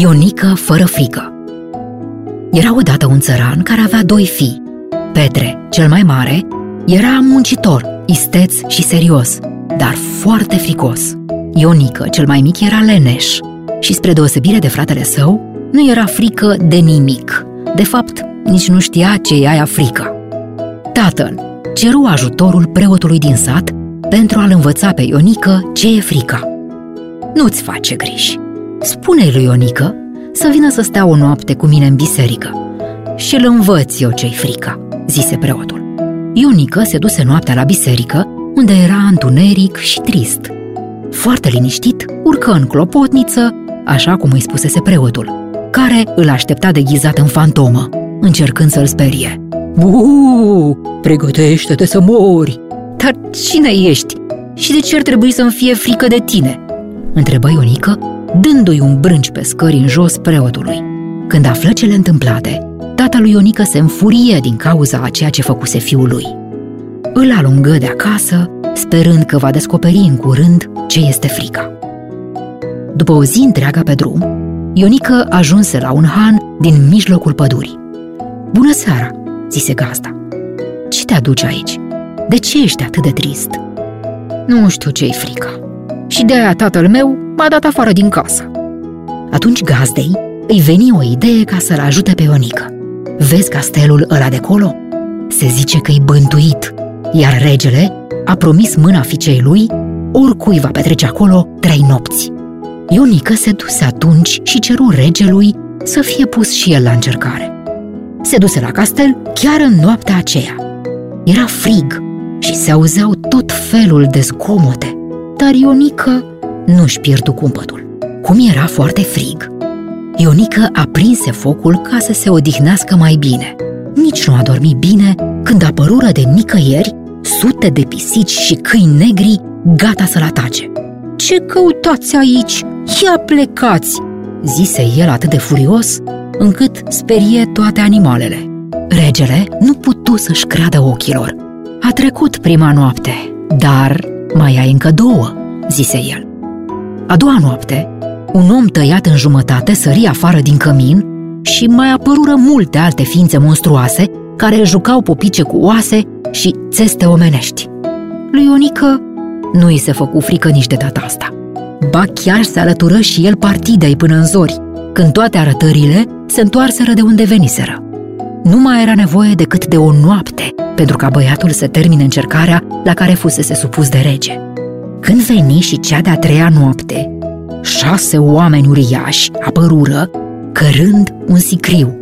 Ionică fără frică Era odată un țăran care avea doi fii. Petre, cel mai mare, era muncitor, isteț și serios, dar foarte fricos. Ionică, cel mai mic, era leneș și, spre deosebire de fratele său, nu era frică de nimic. De fapt, nici nu știa ce e aia frică. Tatăl ceru ajutorul preotului din sat pentru a-l învăța pe Ionică ce e frica. Nu-ți face griji. Spune lui Ionică să vină să stea o noapte cu mine în biserică și îl învăț eu ce-i frica, zise preotul. Ionică se duse noaptea la biserică, unde era întuneric și trist. Foarte liniștit, urcă în clopotniță, așa cum îi spusese preotul, care îl aștepta de ghizat în fantomă, încercând să-l sperie. Uuu, pregătește-te să mori! Dar cine ești? Și de ce ar trebui să-mi fie frică de tine? Întrebă Ionică, dându-i un brânci pe scări în jos preotului. Când află cele întâmplate, tatălui Ionică se înfurie din cauza a ceea ce făcuse fiul lui. Îl alungă de acasă, sperând că va descoperi în curând ce este frica. După o zi întreagă pe drum, Ionică ajunse la un han din mijlocul pădurii. Bună seara, zise gazda. Ce te aduce aici? De ce ești atât de trist? Nu știu ce-i frica. Și de aia tatăl meu m-a dat afară din casă. Atunci gazdei îi veni o idee ca să-l ajute pe Ionică. Vezi castelul ăla de colo? Se zice că-i bântuit, iar regele a promis mâna fiicei lui oricui va petrece acolo trei nopți. Ionică se duse atunci și ceru regelui să fie pus și el la încercare. Se duse la castel chiar în noaptea aceea. Era frig și se auzeau tot felul de zgomote, dar Ionică nu-și pierdu cumpătul. Cum era foarte frig, Ionică aprinse focul ca să se odihnească mai bine. Nici nu a dormit bine când apărură de nicăieri sute de pisici și câini negri gata să-l atace. Ce căutați aici? Ia plecați!" zise el atât de furios, încât sperie toate animalele. Regele nu putu să-și creadă ochilor. A trecut prima noapte, dar mai ai încă două, zise el. A doua noapte, un om tăiat în jumătate sări afară din cămin și mai apărură multe alte ființe monstruoase care jucau popice cu oase și țeste omenești. Lui Ionică nu îi se făcu frică nici de data asta. Ba chiar se alătură și el partidei până în zori, când toate arătările se întoarseră de unde veniseră. Nu mai era nevoie decât de o noapte pentru ca băiatul să termine încercarea la care fusese supus de rege. Când veni și cea de-a treia noapte, șase oameni uriași apărură, cărând un sicriu.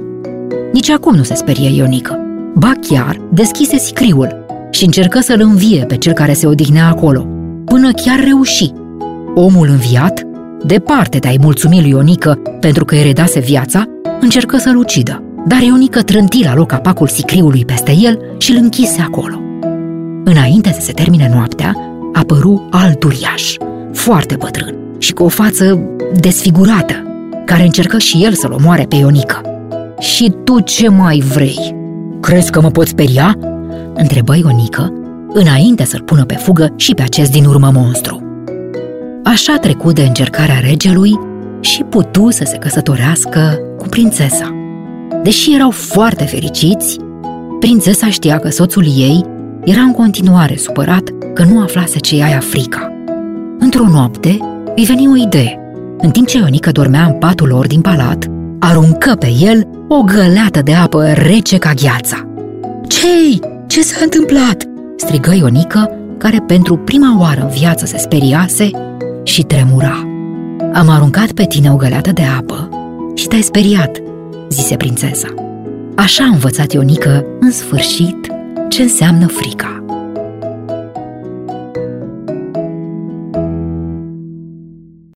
Nici acum nu se sperie Ionică. Ba chiar deschise sicriul și încercă să-l învie pe cel care se odihnea acolo, până chiar reuși. Omul înviat, departe de a-i mulțumi lui Ionică pentru că îi redase viața, încercă să-l ucidă. Dar Ionică trânti la loc capacul sicriului peste el și îl închise acolo. Înainte să se termine noaptea, apăru alt uriaș, foarte bătrân și cu o față desfigurată, care încercă și el să-l omoare pe Ionică. Și tu ce mai vrei? Crezi că mă poți speria?" întrebă Ionică, înainte să-l pună pe fugă și pe acest din urmă monstru. Așa trecut de încercarea regelui și putu să se căsătorească cu prințesa. Deși erau foarte fericiți, prințesa știa că soțul ei era în continuare supărat că nu aflase ce aia frica. Într-o noapte îi veni o idee. În timp ce Ionica dormea în patul lor din palat, aruncă pe el o găleată de apă rece ca gheața. Cei, ce s-a întâmplat?" strigă Ionica, care pentru prima oară în viață se speriase și tremura. Am aruncat pe tine o găleată de apă și te-ai speriat, zise prințesa. Așa a învățat Ionică, în sfârșit, ce înseamnă frica.